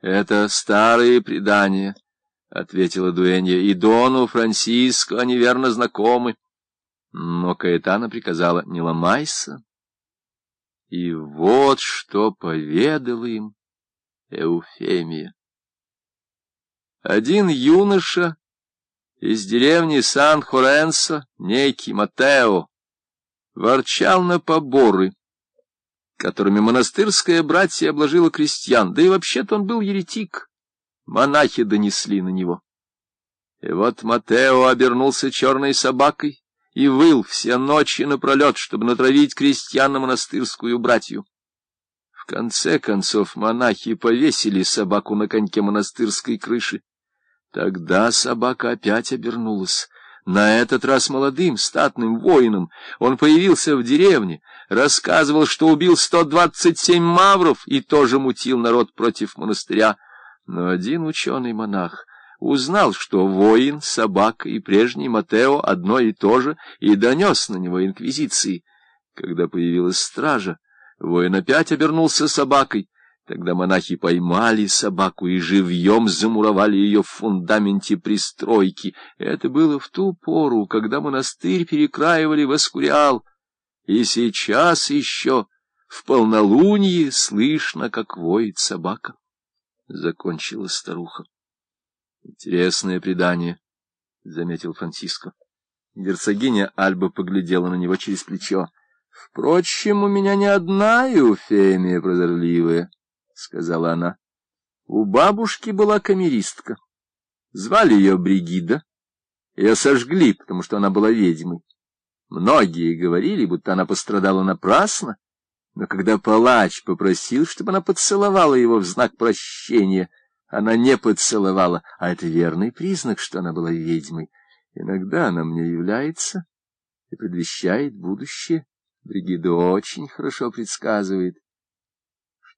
— Это старые предания, — ответила Дуэнья, — и Дону Франциско они верно знакомы. Но Каэтана приказала, — не ломайся. И вот что поведала им Эуфемия. Один юноша из деревни Сан-Хоренсо, некий Матео, ворчал на поборы, которыми монастырское братье обложило крестьян, да и вообще-то он был еретик. Монахи донесли на него. И вот Матео обернулся черной собакой и выл все ночи напролет, чтобы натравить крестьян на монастырскую братью. В конце концов монахи повесили собаку на коньке монастырской крыши. Тогда собака опять обернулась. На этот раз молодым, статным воином он появился в деревне, рассказывал, что убил сто двадцать семь мавров и тоже мутил народ против монастыря. Но один ученый-монах узнал, что воин, собака и прежний Матео одно и то же, и донес на него инквизиции. Когда появилась стража, воин опять обернулся собакой. Тогда монахи поймали собаку и живьем замуровали ее в фундаменте пристройки. Это было в ту пору, когда монастырь перекраивали в Аскуриал. И сейчас еще в полнолуние слышно, как воет собака. Закончила старуха. Интересное предание, — заметил Франциско. Герцогиня Альба поглядела на него через плечо. — Впрочем, у меня не одна Еуфемия прозорливая сказала она. У бабушки была камеристка. Звали ее Бригида. Ее сожгли, потому что она была ведьмой. Многие говорили, будто она пострадала напрасно, но когда палач попросил, чтобы она поцеловала его в знак прощения, она не поцеловала, а это верный признак, что она была ведьмой. Иногда она мне является и предвещает будущее. Бригида очень хорошо предсказывает. —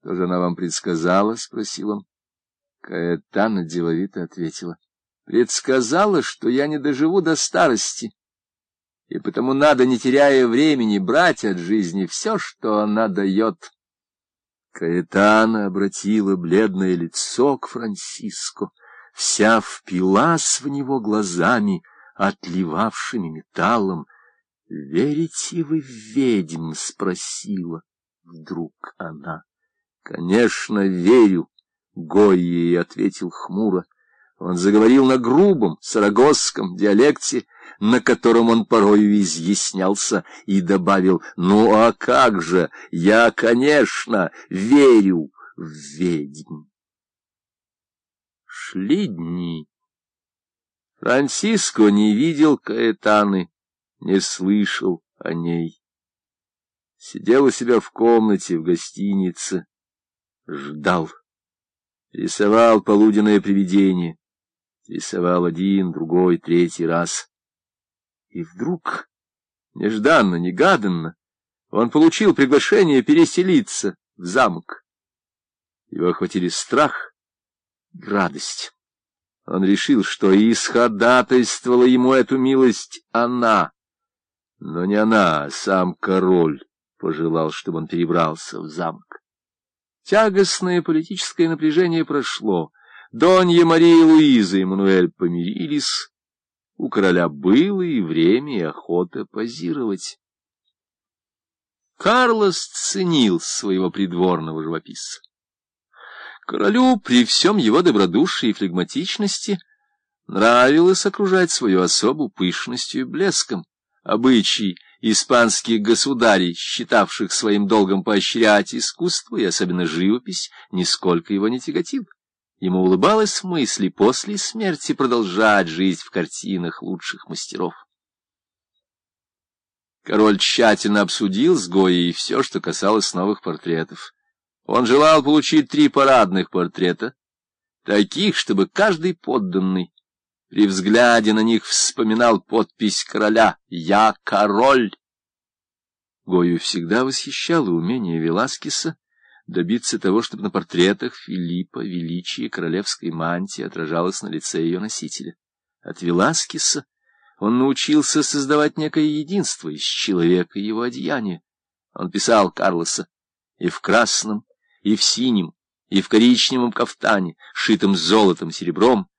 Что же она вам предсказала? — спросил он. Каэтана деловито ответила. — Предсказала, что я не доживу до старости, и потому надо, не теряя времени, брать от жизни все, что она дает. Каэтана обратила бледное лицо к Франциско, вся впилась в него глазами, отливавшими металлом. — Верите вы в ведьм? — спросила вдруг она. — Конечно, верю, — Гой ей ответил хмуро. Он заговорил на грубом сарагосском диалекте, на котором он порою изъяснялся, и добавил, «Ну а как же, я, конечно, верю в ведьм». Шли дни. Франциско не видел Каэтаны, не слышал о ней. Сидел у себя в комнате в гостинице, ждал. Рисовал полуденное привидение. Рисовал один, другой, третий раз. И вдруг, нежданно, негаданно, он получил приглашение переселиться в замок. Его охватили страх и радость. Он решил, что исходатайствовала ему эту милость она. Но не она, а сам король пожелал, чтобы он перебрался в замок. Тягостное политическое напряжение прошло. Донья Мария и Луиза и Мануэль помирились. У короля было и время, и охота позировать. Карлос ценил своего придворного живописца. Королю при всем его добродушии и флегматичности нравилось окружать свою особу пышностью и блеском. Обычай испанских государей, считавших своим долгом поощрять искусство и особенно живопись, нисколько его не тяготил. Ему улыбалось в мысли после смерти продолжать жизнь в картинах лучших мастеров. Король тщательно обсудил с Гоей все, что касалось новых портретов. Он желал получить три парадных портрета, таких, чтобы каждый подданный при взгляде на них вспоминал подпись короля «Я король». Гою всегда восхищало умение Веласкеса добиться того, чтобы на портретах Филиппа величие королевской мантии отражалось на лице ее носителя. От Веласкеса он научился создавать некое единство из человека и его одеяния. Он писал Карлоса и в красном, и в синем, и в коричневом кафтане, шитом золотом серебром,